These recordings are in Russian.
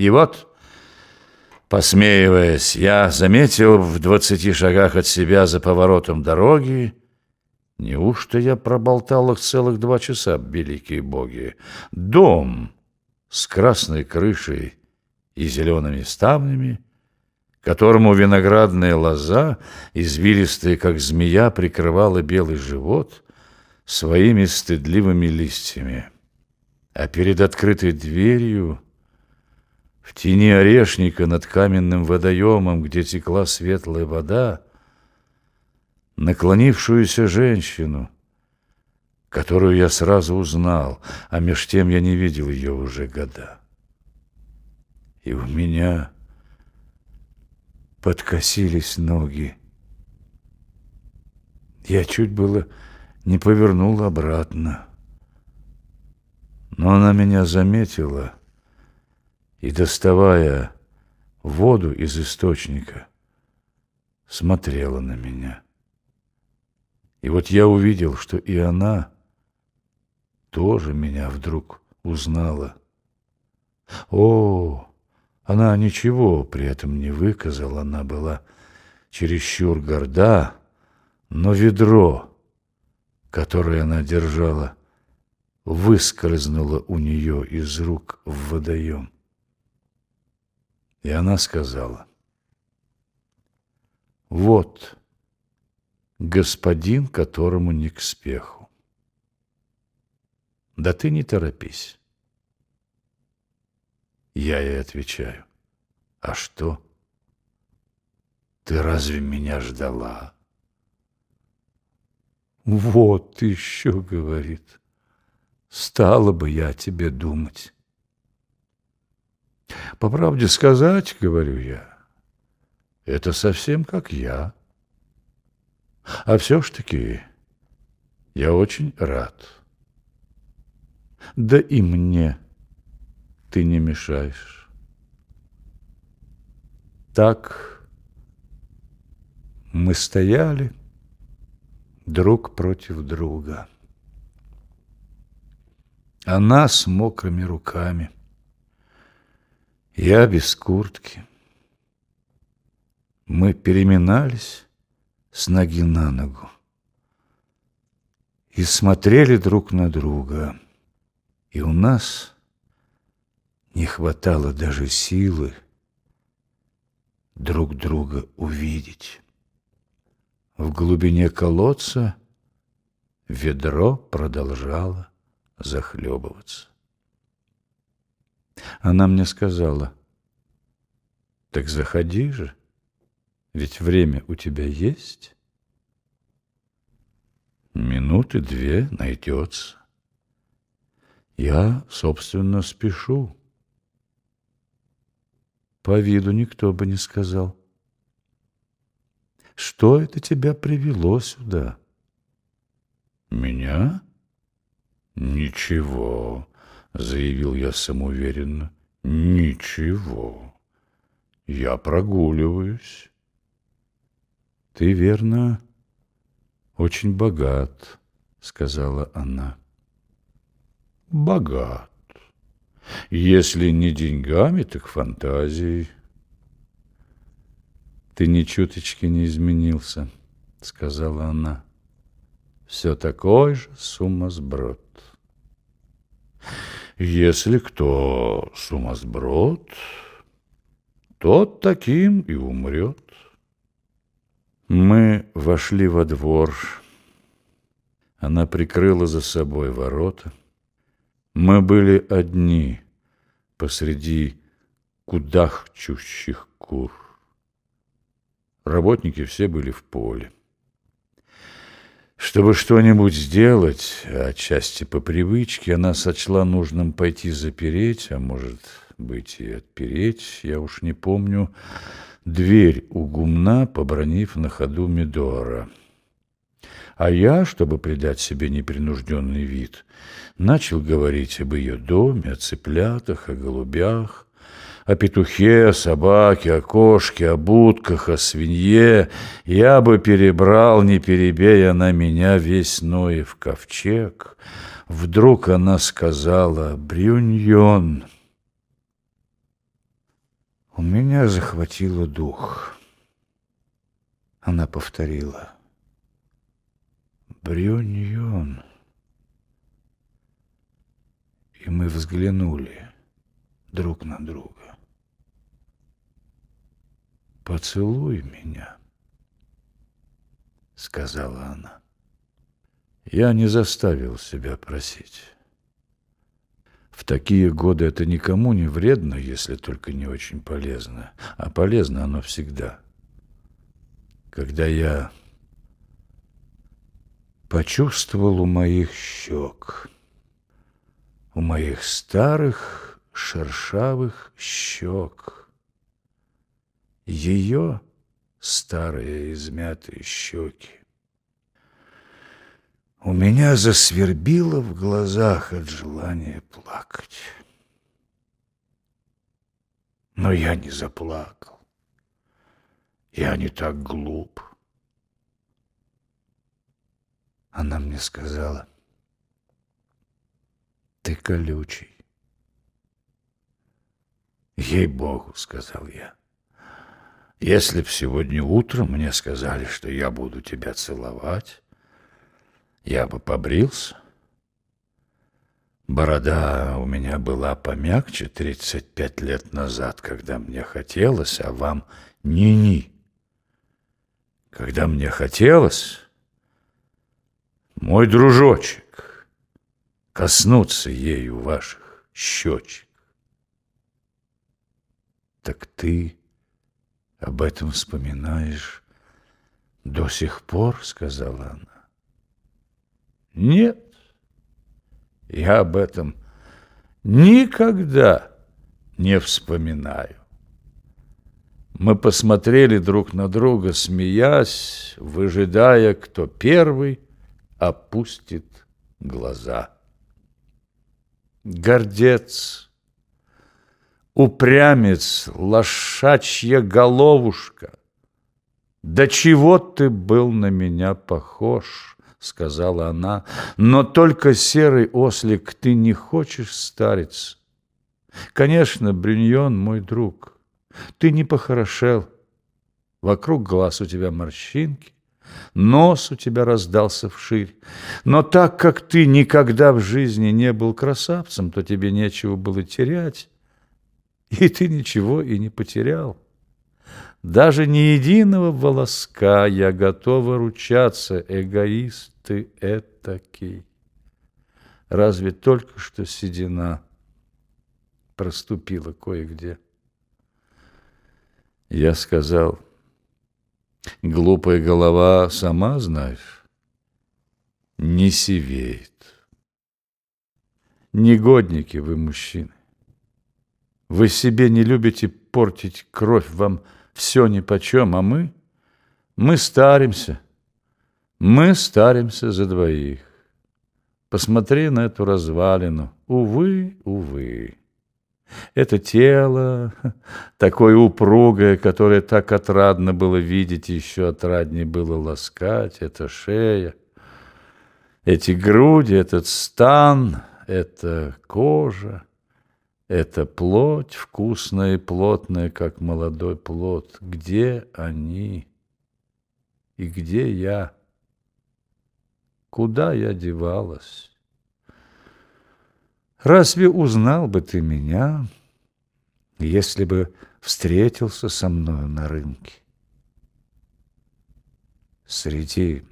И вот, посмеиваясь, я заметил в двадцати шагах от себя за поворотом дороги, неужто я проболтал их целых два часа, великие боги, дом с красной крышей и зелеными ставнями, которому виноградная лоза, извилистая, как змея, прикрывала белый живот своими стыдливыми листьями. А перед открытой дверью, в тени орешника над каменным водоемом, где текла светлая вода, наклонившуюся женщину, которую я сразу узнал, а меж тем я не видел ее уже года. И у меня подкосились ноги. Я чуть было не повернул обратно. Но она меня заметила и, доставая воду из источника, смотрела на меня. И вот я увидел, что и она тоже меня вдруг узнала. О, она ничего при этом не выказала, она была чересчур горда, но ведро, которое она держала, выскользнуло у нее из рук в водоем. И она сказала, «Вот господин, которому не к спеху. Да ты не торопись». Я ей отвечаю, «А что? Ты разве меня ждала?» «Вот еще, — говорит, стала бы я тебе думать. По правде сказать, говорю я, это совсем как я. А все ж таки я очень рад. Да и мне ты не мешаешь. Так мы стояли друг против друга. Она с мокрыми руками. Я без куртки. Мы переминались с ноги на ногу и смотрели друг на друга. И у нас не хватало даже силы друг друга увидеть. В глубине колодца ведро продолжало захлебываться. Она мне сказала, «Так заходи же, ведь время у тебя есть». Минуты две найдется. Я, собственно, спешу. По виду никто бы не сказал. Что это тебя привело сюда? Меня? «Ничего», — заявил я самоуверенно, — «ничего. Я прогуливаюсь». «Ты, верно, очень богат», — сказала она. «Богат. Если не деньгами, так фантазией». «Ты ни чуточки не изменился», — сказала она. «Все такой же сумасброд». Если кто сумасброд, тот таким и умрет. Мы вошли во двор. Она прикрыла за собой ворота. Мы были одни посреди кудахчущих кур. Работники все были в поле. Чтобы что-нибудь сделать, отчасти по привычке, она сочла нужным пойти запереть, а может быть и отпереть, я уж не помню, дверь у гумна, побронив на ходу Медора. А я, чтобы придать себе непринужденный вид, начал говорить об ее доме, о цыплятах, о голубях, о петухе, о собаке, о кошке, о будках, о свинье. Я бы перебрал, не перебея на меня весь Ноев ковчег. Вдруг она сказала «Брюньон». У меня захватило дух. Она повторила. Брюньон. И мы взглянули друг на друга. «Поцелуй меня», — сказала она. Я не заставил себя просить. В такие годы это никому не вредно, если только не очень полезно. А полезно оно всегда. Когда я почувствовал у моих щек, у моих старых шершавых щек, ее старые измятые щеки. У меня засвербило в глазах от желания плакать. Но я не заплакал. Я не так глуп. Она мне сказала, ты колючий. Ей-богу, сказал я. Если б сегодня утром мне сказали, что я буду тебя целовать, я бы побрился. Борода у меня была помягче тридцать пять лет назад, когда мне хотелось, а вам ни-ни. Когда мне хотелось, мой дружочек, коснуться ею ваших щечек. Так ты об этом вспоминаешь до сих пор, сказала она. Нет, я об этом никогда не вспоминаю. Мы посмотрели друг на друга, смеясь, выжидая, кто первый опустит глаза. Гордец, упрямец, лошачья головушка, до чего ты был на меня похож, сказала она, но только серый ослик ты не хочешь стариться. Конечно, Бриньон мой друг, ты не похорошел. Вокруг глаз у тебя морщинки, нос у тебя раздался вширь. Но так как ты никогда в жизни не был красавцем, то тебе нечего было терять, и ты ничего и не потерял. Даже ни единого волоска я готова ручаться, эгоист ты этакий. Разве только что седина проступила кое-где. Я сказал, глупая голова, сама знаешь, не сивеет. Негодники вы, мужчины. Вы себе не любите портить кровь, вам все нипочем, а мы, мы старимся, мы старимся за двоих. Посмотри на эту развалину. Увы, увы. Это тело, такое упругое, которое так отрадно было видеть, еще отраднее было ласкать, это шея, эти груди, этот стан, это кожа, это плоть вкусная и плотная, как молодой плод. Где они? И где я? Куда я девалась? Разве узнал бы ты меня, если бы встретился со мною на рынке? Среди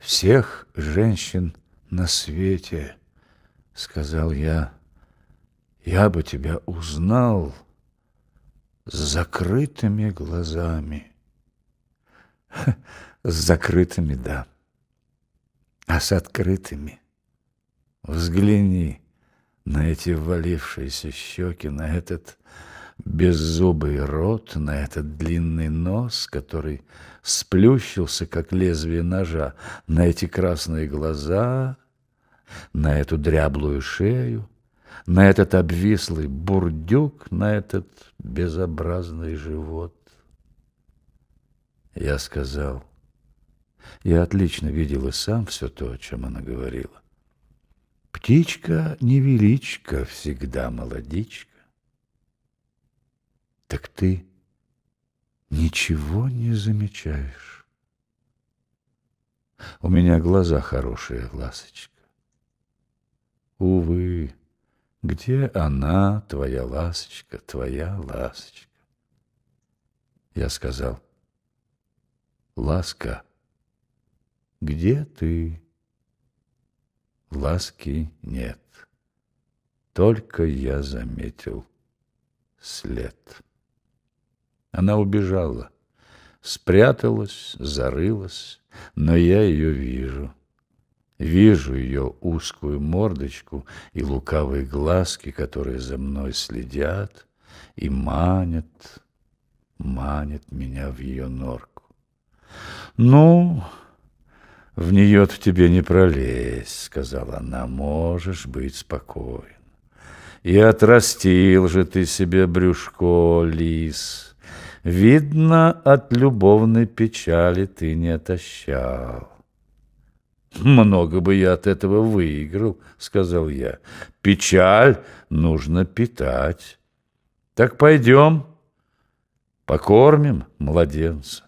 всех женщин на свете, сказал я, я бы тебя узнал с закрытыми глазами. С закрытыми, да, а с открытыми. Взгляни на эти ввалившиеся щеки, на этот беззубый рот, на этот длинный нос, который сплющился, как лезвие ножа, на эти красные глаза, на эту дряблую шею, на этот обвислый бурдюк, на этот безобразный живот. Я сказал, я отлично видел и сам все то, о чем она говорила. Птичка невеличка, всегда молодичка. Так ты ничего не замечаешь. У меня глаза хорошие, ласочка. Увы, где она, твоя ласочка, твоя ласочка? Я сказал, ласка, где ты? Ласки нет, только я заметил след. Она убежала, спряталась, зарылась, но я ее вижу. Вижу ее узкую мордочку и лукавые глазки, которые за мной следят и манят, манят меня в ее норку. Ну, в нее-то тебе не пролезть, сказала она, можешь быть спокоен. И отрастил же ты себе брюшко, лис. Видно, от любовной печали ты не отощал. Много бы я от этого выиграл, сказал я. Печаль нужно питать. Так пойдем, покормим младенца.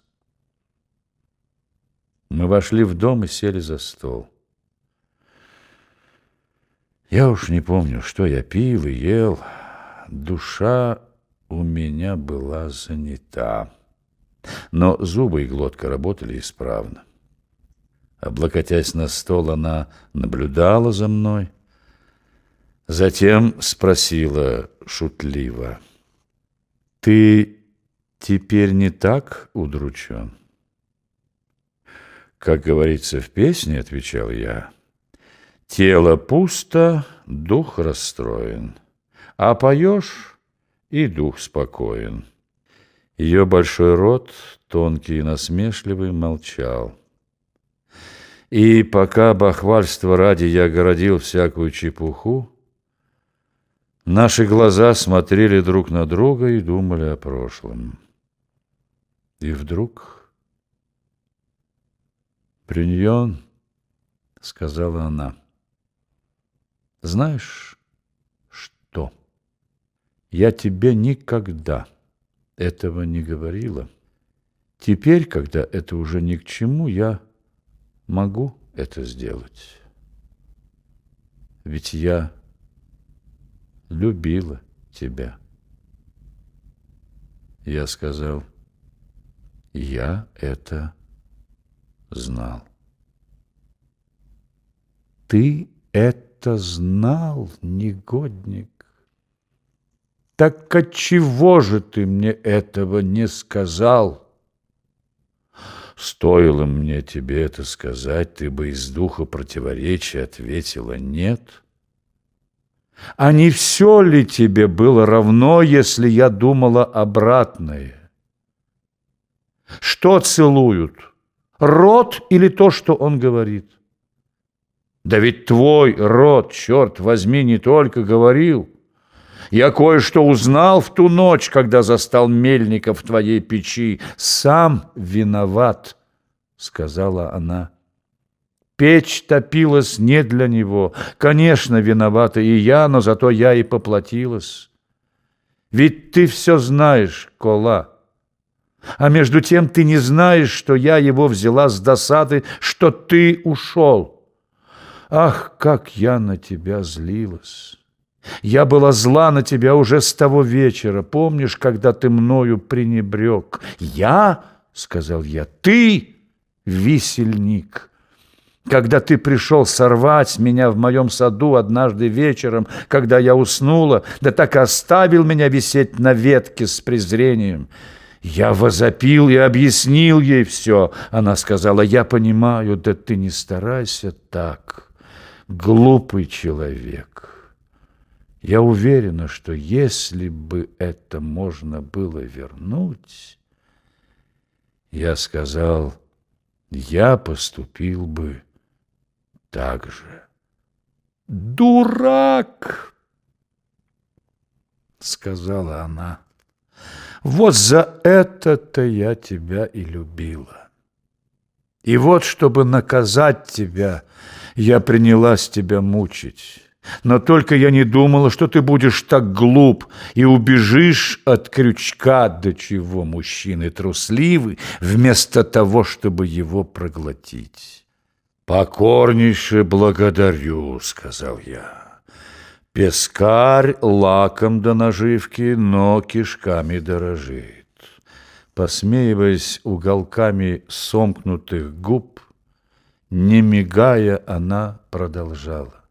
Мы вошли в дом и сели за стол. Я уж не помню, что я пил и ел. Душа у меня была занята. Но зубы и глотка работали исправно. Облокотясь на стол, она наблюдала за мной. Затем спросила шутливо. «Ты теперь не так удручен?» «Как говорится в песне, — отвечал я, — тело пусто, дух расстроен, а поешь, и дух спокоен». Ее большой рот, тонкий и насмешливый, молчал. И пока бахвальство ради я городил всякую чепуху, наши глаза смотрели друг на друга и думали о прошлом. И вдруг «Приньон», — сказала она, — «знаешь что? Я тебе никогда этого не говорила. Теперь, когда это уже ни к чему, я могу это сделать. Ведь я любила тебя. Я сказал, я это знал. Ты это знал, негодник? Так отчего же ты мне этого не сказал? Стоило мне тебе это сказать, ты бы из духа противоречия ответила «нет». А не все ли тебе было равно, если я думала обратное? Что целуют? Рот или то, что он говорит? Да ведь твой рот, черт возьми, не только говорил. Я кое-что узнал в ту ночь, когда застал мельника в твоей печи. Сам виноват, сказала она. Печь топилась не для него. Конечно, виновата и я, но зато я и поплатилась. Ведь ты все знаешь, Кола. А между тем ты не знаешь, что я его взяла с досады, что ты ушел. Ах, как я на тебя злилась! Я была зла на тебя уже с того вечера. Помнишь, когда ты мною пренебрег? Я, — сказал я, — ты, висельник. Когда ты пришел сорвать меня в моем саду однажды вечером, когда я уснула, да так и оставил меня висеть на ветке с презрением. Я возопил и объяснил ей все. Она сказала, я понимаю, да ты не старайся так, глупый человек. Я уверена, что если бы это можно было вернуть, я сказал, я поступил бы так же. «Дурак!» — сказала она. «Вот за это-то я тебя и любила. И вот, чтобы наказать тебя, я принялась тебя мучить». Но только я не думала, что ты будешь так глуп и убежишь от крючка, до чего мужчины трусливы, вместо того, чтобы его проглотить. «Покорнейше благодарю», — сказал я. «Пескарь лаком до наживки, но кишками дорожит». Посмеиваясь уголками сомкнутых губ, не мигая, она продолжала.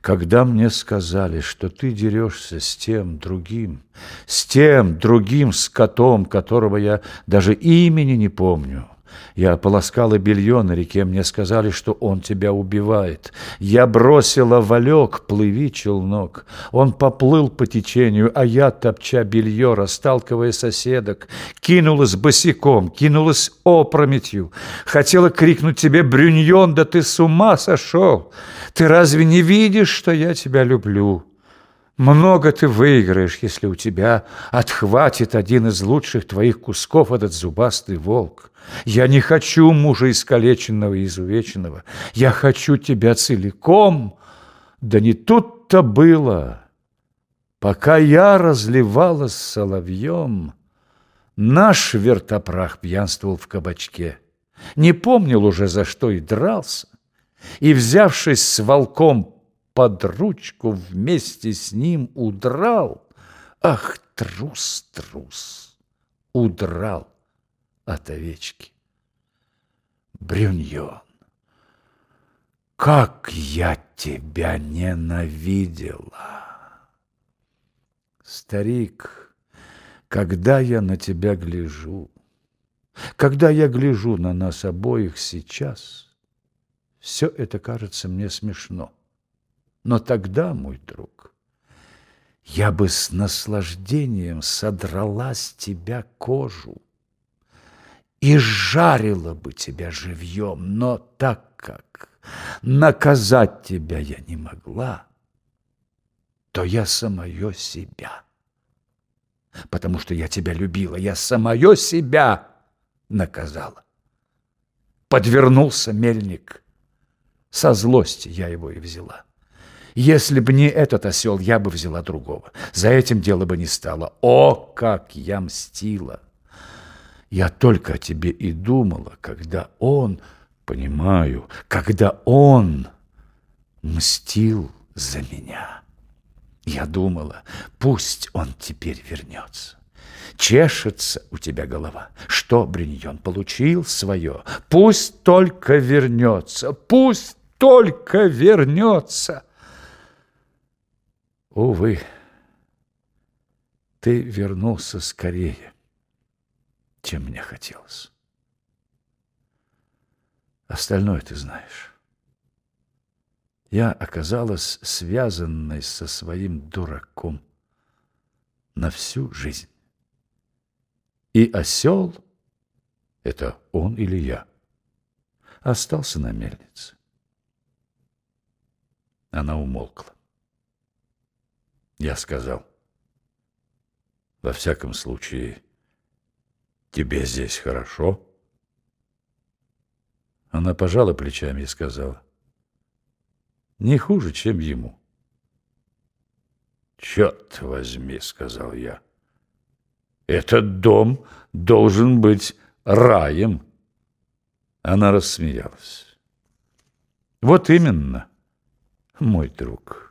Когда мне сказали, что ты дерешься с тем другим, с тем другим скотом, которого я даже имени не помню, я полоскала белье на реке, мне сказали, что он тебя убивает. Я бросила валек, плыви, челнок. Он поплыл по течению, а я, топча белье, расталкивая соседок, кинулась босиком, кинулась опрометью. Хотела крикнуть тебе, Брюньон, да ты с ума сошел! Ты разве не видишь, что я тебя люблю?» Много ты выиграешь, если у тебя отхватит один из лучших твоих кусков этот зубастый волк. Я не хочу мужа искалеченного и изувеченного. Я хочу тебя целиком. Да не тут-то было. Пока я разливалась соловьем, наш вертопрах пьянствовал в кабачке. Не помнил уже, за что и дрался. И, взявшись с волком под ручку вместе с ним удрал. Ах, трус, трус, удрал от овечки. Брюньон, как я тебя ненавидела! Старик, когда я на тебя гляжу, когда я гляжу на нас обоих сейчас, все это кажется мне смешно. Но тогда, мой друг, я бы с наслаждением содрала с тебя кожу и жарила бы тебя живьем, но так как наказать тебя я не могла, то я самое себя, потому что я тебя любила, я самое себя наказала. Подвернулся мельник, со злости я его и взяла. Если бы не этот осел, я бы взяла другого. За этим дело бы не стало. О, как я мстила! Я только о тебе и думала, когда он, понимаю, когда он мстил за меня. Я думала, пусть он теперь вернется. Чешется у тебя голова. Что, Бриньон, получил свое? Пусть только вернется, пусть только вернется. Увы, ты вернулся скорее, чем мне хотелось. Остальное ты знаешь. Я оказалась связанной со своим дураком на всю жизнь. И осел, это он или я, остался на мельнице. Она умолкла. Я сказал, во всяком случае, тебе здесь хорошо? Она пожала плечами и сказала, не хуже, чем ему. «Черт возьми», — сказал я, — «этот дом должен быть раем». Она рассмеялась. «Вот именно, мой друг».